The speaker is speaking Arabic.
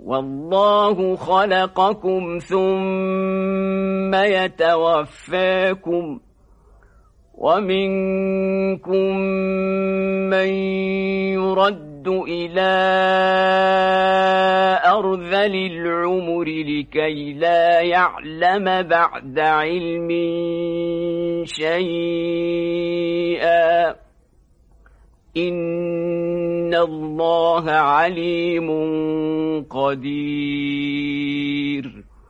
والله خلقكم ثم يتوفاكم ومنكم من يرد إلى أرذل العمر لكي لا يعلم بعد علم شيئا. إن الله عليم قدير